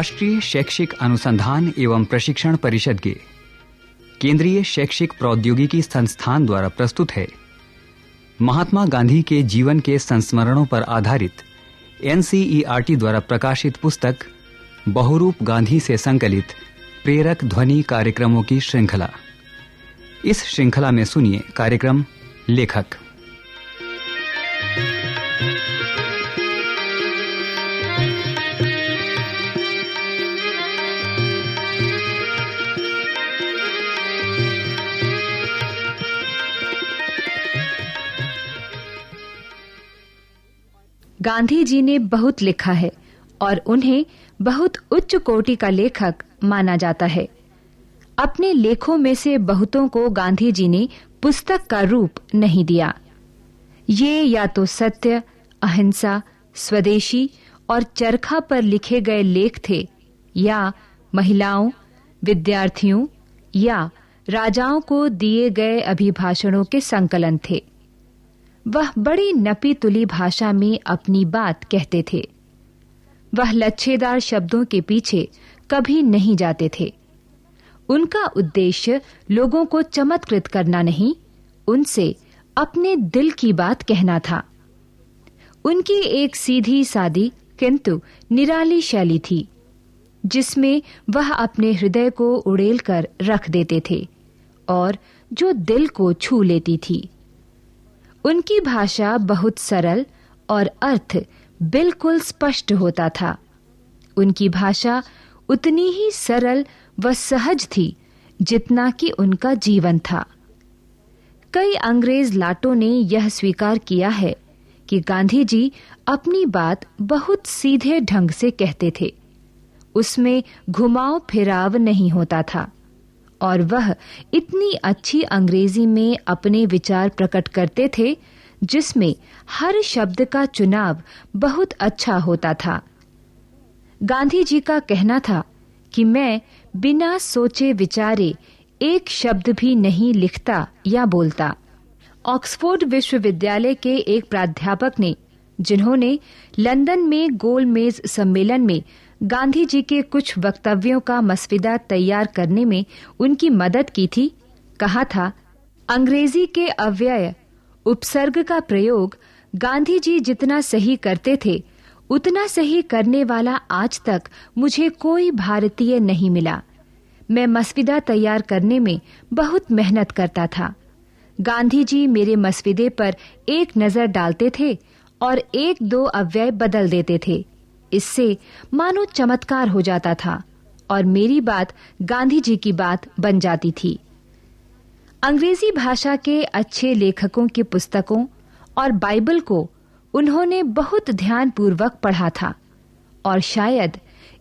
राष्ट्रीय शैक्षिक अनुसंधान एवं प्रशिक्षण परिषद के केंद्रीय शैक्षिक प्रौद्योगिकी संस्थान द्वारा प्रस्तुत है। महात्मा गांधी के जीवन के संस्मरणों पर आधारित एनसीईआरटी द्वारा प्रकाशित पुस्तक, बहुरूप गांधी से संकलित प्रेरक ध्वनि कार्यक्रमों की श्रृंखला। इस श्रृंखला में सुनिए कार्यक्रम लेखक। गांधी जी ने बहुत लिखा है और उन्हें बहुत उच्च कोटि का लेखक माना जाता है। अपने लेखों में से बहुतों को गांधी जी ने पुस्तक का रूप नहीं दिया। ये या तो सत्य, अहिंसा, स्वदेशी और चरखा पर लिखे गए लेख थे, या महिलाओं, विद्यार्थियों या राजाओं को दिए गए अभिभाषणों के संकलन थे। वह बड़ी नपी तुली भाषा में अपनी बात कहते थे। वह लच्छेदार शब्दों के पीछे कभी नहीं जाते थे। उनका उद्देश्य लोगों को चमत्कृत करना नहीं, उनसे अपने दिल की बात कहना था। उनकी एक सीधी सादी, किंतु निराली शैली थी, जिसमें वह अपने हृदय को उड़ेल कर रख देते थे और जो दिल को छू लेती थी। उनकी भाषा बहुत सरल और अर्थ बिल्कुल स्पष्ट होता था। उनकी भाषा उतनी ही सरल व सहज थी जितना कि उनका जीवन था। कई अंग्रेज़ लाटों ने यह स्वीकार किया है कि गांधी जी अपनी बात बहुत सीधे ढंग से कहते थे। उसमें घुमाव फिराव नहीं होता था। और वह इतनी अच्छी अंग्रेज़ी में अपने विचार प्रकट करते थे, जिसमें हर शब्द का चुनाव बहुत अच्छा होता था। गांधी जी का कहना था कि मैं बिना सोचे विचारे एक शब्द भी नहीं लिखता या बोलता। ऑक्सफोर्ड विश्वविद्यालय के एक प्राध्यापक ने, जिन्होंने लंदन में गोलमेज सम्मेलन में गांधी जी के कुछ वक्तव्यों का मसविदा तैयार करने में उनकी मदद की थी, कहा था, अंग्रेज़ी के अव्यय, उपसर्ग का प्रयोग गांधी जी जितना सही करते थे, उतना सही करने वाला आज तक मुझे कोई भारतीय नहीं मिला। मैं मसविदा तैयार करने में बहुत मेहनत करता था। गांधी जी मेरे मसविदे पर एक नज़र डालते थे और एक दो अव्यय बदल देते थे। इससे मानो चमत्कार हो जाता था और मेरी बात गांधी जी की बात बन जाती थी। अंग्रेज़ी भाषा के अच्छे लेखकों की पुस्तकों और बाइबल को उन्होंने बहुत ध्यानपूर्वक पढ़ा था और शायद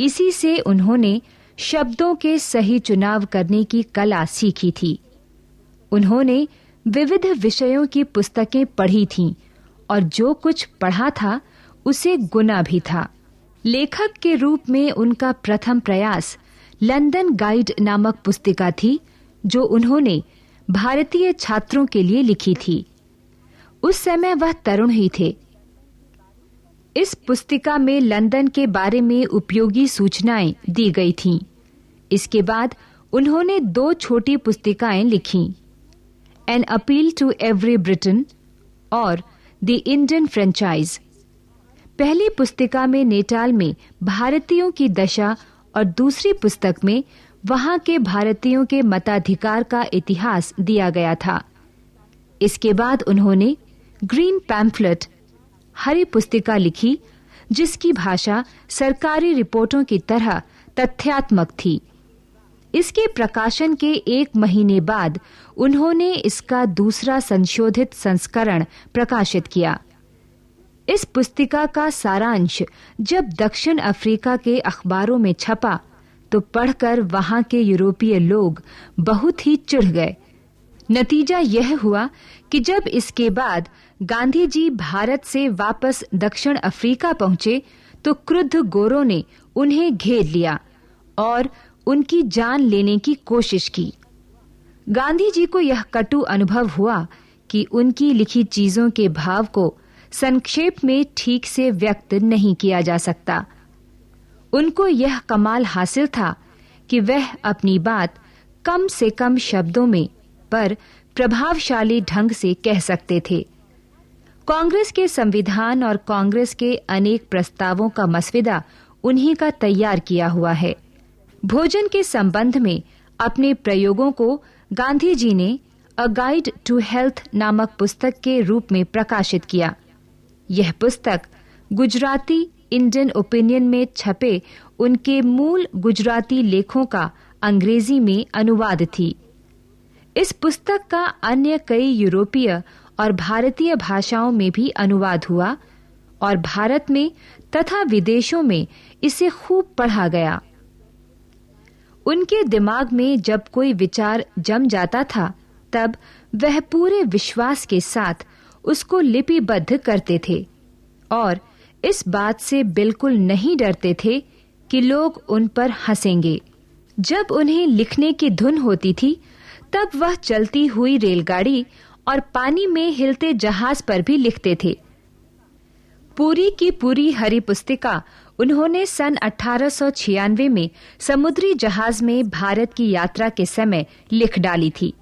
इसी से उन्होंने शब्दों के सही चुनाव करने की कला सीखी थी। उन्होंने विविध विषयों की पुस्तकें पढ़ी थीं और जो कुछ पढ़ा था, उसे गुना भी था। लेखक के रूप में उनका प्रथम प्रयास लंदन गाइड नामक पुस्तिका थी, जो उन्होंने भारतीय छात्रों के लिए लिखी थी। उस समय वह तरुण ही थे। इस पुस्तिका में लंदन के बारे में उपयोगी सूचनाएँ दी गई थीं। इसके बाद उन्होंने दो छोटी पुस्तिकाएँ लिखीं an appeal to every Briton और द इंडियन फ्रेंचाइज पहली पुस्तिका में नेटाल में भारतीयों की दशा और दूसरी पुस्तक में वहाँ के भारतीयों के मताधिकार का इतिहास दिया गया था। इसके बाद उन्होंने ग्रीन पैम्फलेट, हरी पुस्तिका लिखी, जिसकी भाषा सरकारी रिपोर्टों की तरह तथ्यात्मक थी। इसके प्रकाशन के एक महीने बाद उन्होंने इसका दूसरा संशोधित संस्करण प्रकाशित किया। इस पुस्तिका का सारांश जब दक्षिण अफ्रीका के अखबारों में छपा तो पढ़कर वहाँ के यूरोपीय लोग बहुत ही चिढ़ गए। नतीजा यह हुआ कि जब इसके बाद गांधी जी भारत से वापस दक्षिण अफ्रीका पहुँचे तो क्रुद्ध गोरों ने उन्हें घेर लिया और उनकी जान लेने की कोशिश की। गांधी जी को यह कटु अनुभव हुआ कि उनकी लिखी चीज़ों के भाव को संक्षेप में ठीक से व्यक्त नहीं किया जा सकता। उनको यह कमाल हासिल था कि वह अपनी बात कम से कम शब्दों में पर प्रभावशाली ढंग से कह सकते थे। कांग्रेस के संविधान और कांग्रेस के अनेक प्रस्तावों का मसविदा उन्हीं का तैयार किया हुआ है। भोजन के संबंध में अपने प्रयोगों को गांधी जी ने अ गाइड टू हेल्थ नामक पुस्तक के रूप में प्रकाशित किया। यह पुस्तक गुजराती इंडियन ओपिनियन में छपे उनके मूल गुजराती लेखों का अंग्रेज़ी में अनुवाद थी। इस पुस्तक का अन्य कई यूरोपीय और भारतीय भाषाओं में भी अनुवाद हुआ और भारत में तथा विदेशों में इसे खूब पढ़ा गया। उनके दिमाग में जब कोई विचार जम जाता था, तब वह पूरे विश्वास के साथ उसको लिपिबद्ध करते थे और इस बात से बिल्कुल नहीं डरते थे कि लोग उन पर हंसेंगे। जब उन्हें लिखने की धुन होती थी, तब वह चलती हुई रेलगाड़ी और पानी में हिलते जहाज़ पर भी लिखते थे। पूरी की पूरी हरी पुस्तिका उन्होंने सन 1896 में समुद्री जहाज़ में भारत की यात्रा के समय लिख डाली थी।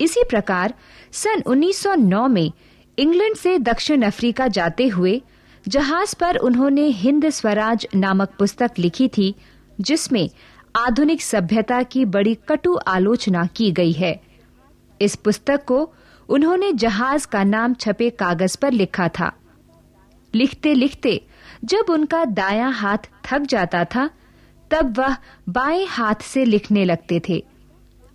इसी प्रकार सन 1909 में इंग्लैंड से दक्षिण अफ्रीका जाते हुए, जहाज़ पर उन्होंने हिंद स्वराज नामक पुस्तक लिखी थी, जिसमें आधुनिक सभ्यता की बड़ी कटु आलोचना की गई है। इस पुस्तक को उन्होंने जहाज़ का नाम छपे कागज़ पर लिखा था। लिखते लिखते जब उनका दायां हाथ थक जाता था, तब वह बाएँ हाथ से लिखने लगते थे।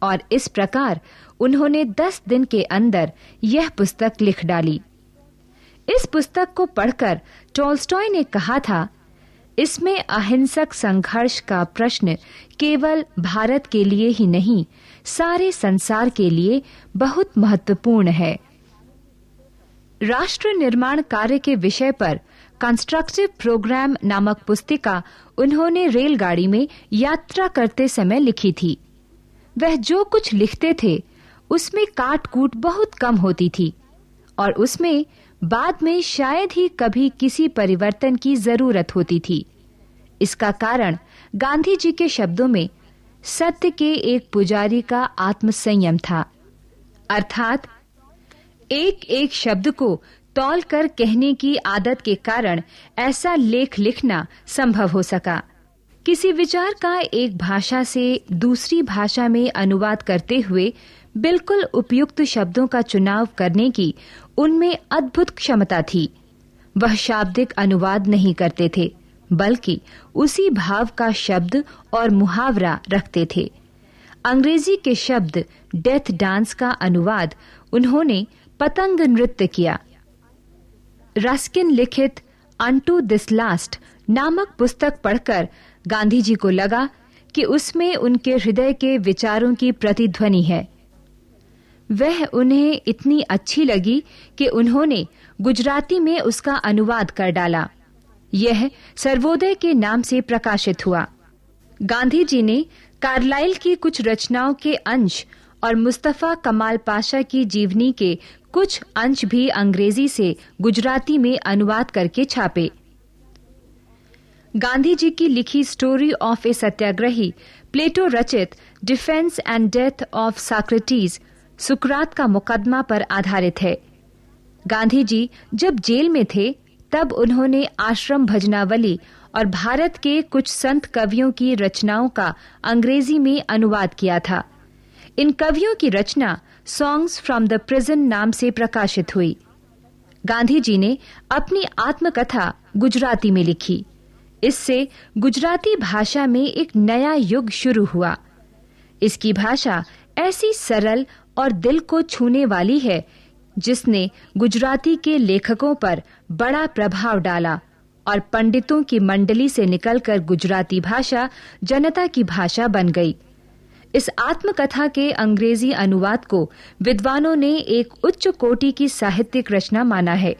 और इस प्रकार उन्होंने दस दिन के अंदर यह पुस्तक लिख डाली। इस पुस्तक को पढ़कर टोल्स्टॉय ने कहा था, इसमें अहिंसक संघर्ष का प्रश्न केवल भारत के लिए ही नहीं, सारे संसार के लिए बहुत महत्वपूर्ण है। राष्ट्र निर्माण कार्य के विषय पर कंस्ट्रक्टिव प्रोग्राम नामक पुस्तिका उन्होंने रेलगाड़ी में यात्रा करते समय लिखी थी। वह जो कुछ लिखते थे, उसमें काट-कूट बहुत कम होती थी। और उसमें बाद में शायद ही कभी किसी परिवर्तन की ज़रूरत होती थी। इसका कारण गांधी जी के शब्दों में सत्य के एक पुजारी का आत्मसंयम था। अर्थात एक एक शब्द को तौल कर कहने की आदत के कारण ऐसा लेख लिखना संभव हो सका। किसी विचार का एक भाषा से दूसरी भाषा में अनुवाद करते हुए बिल्कुल उपयुक्त शब्दों का चुनाव करने की उनमें अद्भुत क्षमता थी। वह शाब्दिक अनुवाद नहीं करते थे, बल्कि उसी भाव का शब्द और मुहावरा रखते थे। अंग्रेज़ी के शब्द डेथ डांस का अनुवाद उन्होंने पतंग नृत्य किया। रस्किन लिखित अनटू दिस लास्ट नामक पुस्तक पढ़कर गांधी जी को लगा कि उसमें उनके हृदय के विचारों की प्रतिध्वनि है। वह उन्हें इतनी अच्छी लगी कि उन्होंने गुजराती में उसका अनुवाद कर डाला। यह सर्वोदय के नाम से प्रकाशित हुआ। गांधी जी ने कार्लाइल की कुछ रचनाओं के अंश और मुस्तफ़ा कमाल पाशा की जीवनी के कुछ अंश भी अंग्रेज़ी से गुजराती में अनुवाद करके छापे। गांधी जी की लिखी story of a satyagrahi, Plato रचित defence and death of Socrates, सुकरात का मुकदमा पर आधारित है। गांधी जी जब जेल में थे, तब उन्होंने आश्रम भजनावली और भारत के कुछ संत कवियों की रचनाओं का अंग्रेज़ी में अनुवाद किया था। इन कवियों की रचना सॉन्ग्स फ्रॉम द प्रिजन नाम से प्रकाशित हुई। गांधी जी ने अपनी आत्मकथा गुजराती में लिखी। इससे गुजराती भाषा में एक नया युग शुरू हुआ। इसकी भाषा ऐसी सरल और दिल को छूने वाली है, जिसने गुजराती के लेखकों पर बड़ा प्रभाव डाला और पंडितों की मंडली से निकलकर गुजराती भाषा जनता की भाषा बन गई। इस आत्मकथा के अंग्रेज़ी अनुवाद को विद्वानों ने एक उच्च कोटि की साहित्यिक रचना माना है।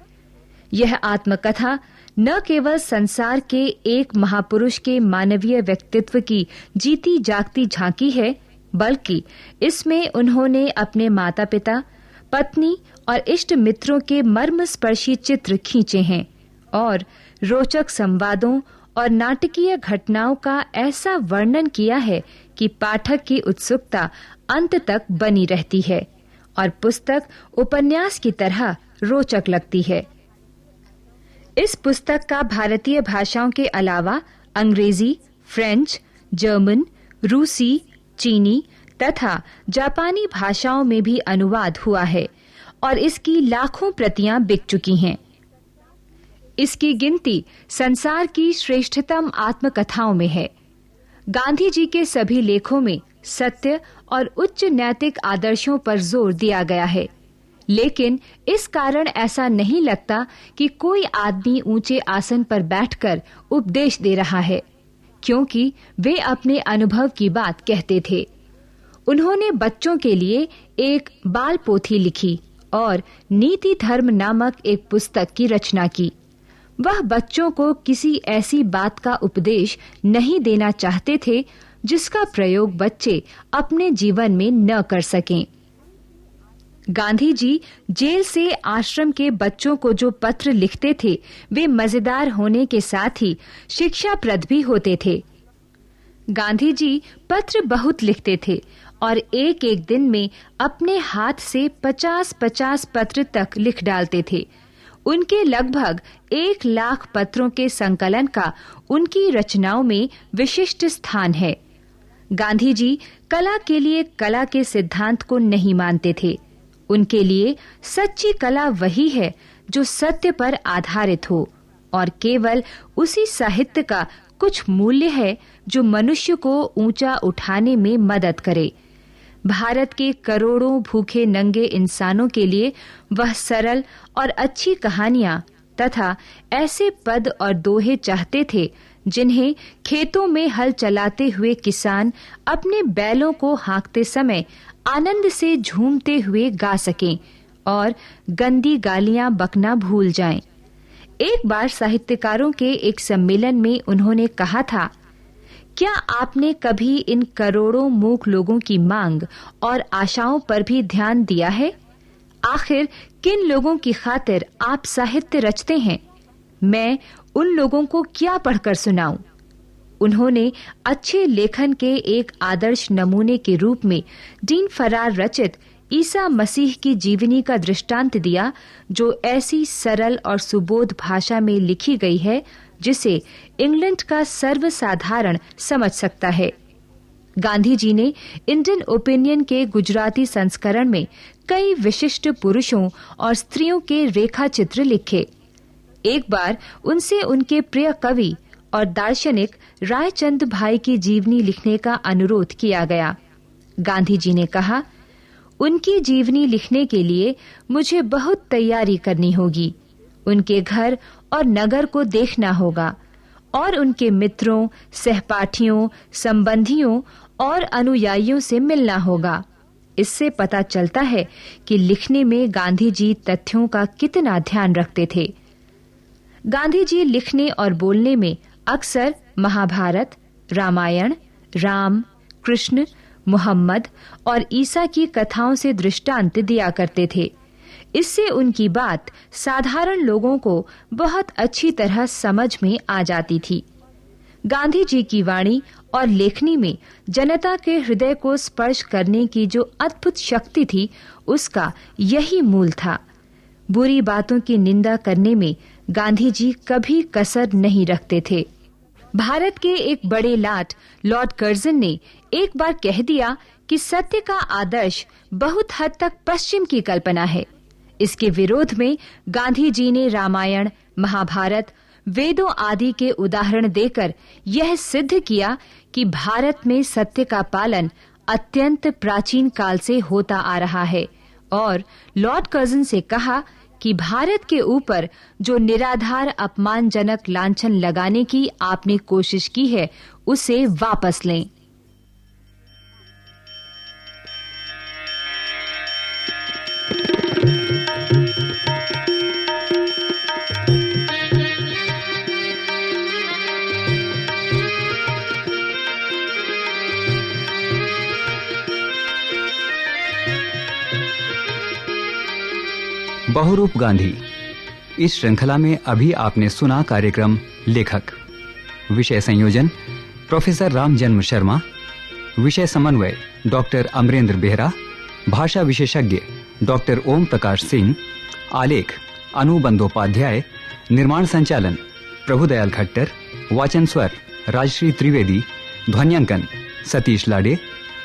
यह आत्मकथा न केवल संसार के एक महापुरुष के मानवीय व्यक्तित्व की जीती जागती झांकी है, बल्कि इसमें उन्होंने अपने माता-पिता, पत्नी और इष्ट मित्रों के मर्म स्पर्शी चित्र खींचे हैं और रोचक संवादों और नाटकीय घटनाओं का ऐसा वर्णन किया है कि पाठक की उत्सुकता अंत तक बनी रहती है और पुस्तक उपन्यास की तरह रोचक लगती है। इस पुस्तक का भारतीय भाषाओं के अलावा अंग्रेज़ी, फ्रेंच, जर्मन, रूसी, चीनी तथा जापानी भाषाओं में भी अनुवाद हुआ है और इसकी लाखों प्रतियाँ बिक चुकी हैं। इसकी गिनती संसार की श्रेष्ठतम आत्मकथाओं में है। गांधी जी के सभी लेखों में सत्य और उच्च नैतिक आदर्शों पर ज़ोर दिया गया है। लेकिन इस कारण ऐसा नहीं लगता कि कोई आदमी ऊँचे आसन पर बैठकर उपदेश दे रहा है, क्योंकि वे अपने अनुभव की बात कहते थे। उन्होंने बच्चों के लिए एक बाल पोथी लिखी और नीति धर्म नामक एक पुस्तक की रचना की। वह बच्चों को किसी ऐसी बात का उपदेश नहीं देना चाहते थे, जिसका प्रयोग बच्चे अपने जीवन में न कर सकें। गांधी जी जेल से आश्रम के बच्चों को जो पत्र लिखते थे, वे मज़ेदार होने के साथ ही शिक्षाप्रद भी होते थे। गांधी जी पत्र बहुत लिखते थे और एक एक दिन में अपने हाथ से 50-50 पत्र तक लिख डालते थे। उनके लगभग एक लाख पत्रों के संकलन का उनकी रचनाओं में विशिष्ट स्थान है। गांधी जी कला के लिए कला के सिद्धांत को नहीं मानते थे। उनके लिए सच्ची कला वही है जो सत्य पर आधारित हो, और केवल उसी साहित्य का कुछ मूल्य है जो मनुष्य को ऊँचा उठाने में मदद करे। भारत के करोड़ों भूखे नंगे इंसानों के लिए वह सरल और अच्छी कहानियाँ तथा ऐसे पद और दोहे चाहते थे, जिन्हें खेतों में हल चलाते हुए किसान अपने बैलों को हाँकते समय आनंद से झूमते हुए गा सकें और गंदी गालियाँ बकना भूल जाएँ। एक बार साहित्यकारों के एक सम्मेलन में उन्होंने कहा था क्या आपने कभी इन करोड़ों मूक लोगों की मांग और आशाओं पर भी ध्यान दिया है? आखिर किन लोगों की खातिर आप साहित्य रचते हैं? मैं उन लोगों को क्या पढ़कर सुनाऊं? उन्होंने अच्छे लेखन के एक आदर्श नमूने के रूप में डीन फरार रचित ईसा मसीह की जीवनी का दृष्टांत दिया, जो ऐसी सरल और सुबोध भाषा में लिखी गई है जिसे इंग्लैंड का सर्वसाधारण समझ सकता है। गांधी जी ने इंडियन ओपिनियन के गुजराती संस्करण में कई विशिष्ट पुरुषों और स्त्रियों के रेखा चित्र लिखे। एक बार उनसे उनके प्रिय कवि और दार्शनिक रायचंद भाई की जीवनी लिखने का अनुरोध किया गया। गांधी जी ने कहा, उनकी जीवनी लिखने के लिए मुझे बहुत तैयारी करनी होगी। उनके घर और नगर को देखना होगा, और उनके मित्रों, सहपाठियों, संबंधियों और अनुयायियों से मिलना होगा। इससे पता चलता है कि लिखने में गांधी जी तथ्यों का कितना ध्यान रखते थे। गांधी जी लिखने और बोलने में अक्सर महाभारत, रामायण, राम, कृष्ण, मोहम्मद और ईसा की कथाओं से दृष्टांत दिया करते थे। इससे उनकी बात साधारण लोगों को बहुत अच्छी तरह समझ में आ जाती थी। गांधी जी की वाणी और लेखनी में जनता के हृदय को स्पर्श करने की जो अद्भुत शक्ति थी, उसका यही मूल था। बुरी बातों की निंदा करने में गांधी जी कभी कसर नहीं रखते थे। भारत के एक बड़े लाट लॉर्ड कर्जन ने एक बार कह दिया कि सत्य का आदर्श बहुत हद तक पश्चिम की कल्पना है। इसके विरोध में गांधी जी ने रामायण, महाभारत, वेदों आदि के उदाहरण देकर यह सिद्ध किया कि भारत में सत्य का पालन अत्यंत प्राचीन काल से होता आ रहा है और लॉर्ड कर्जन से कहा कि भारत के ऊपर जो निराधार, अपमानजनक लांछन लगाने की आपने कोशिश की है, उसे वापस लें। बहुरूप गांधी। इस श्रृंखला में अभी आपने सुना कार्यक्रम लेखक। विषय संयोजन, प्रोफेसर राम जन्म शर्मा। विषय समन्वय, डॉक्टर अमरेंद्र बेहरा। भाषा विशेषज्ञ, डॉक्टर ओम प्रकाश सिंह। आलेख, अनु बंदोपाध्याय। निर्माण संचालन, प्रभुदयाल खट्टर। वाचन स्वर, राजश्री त्रिवेदी। ध्वनियांकन, सतीश लाडे।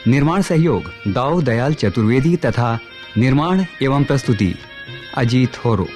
निर्माण सहयोग दाऊ दयाल चतुर्वेदी तथा निर्माण एवं प्रस्तुति। अजीत होरो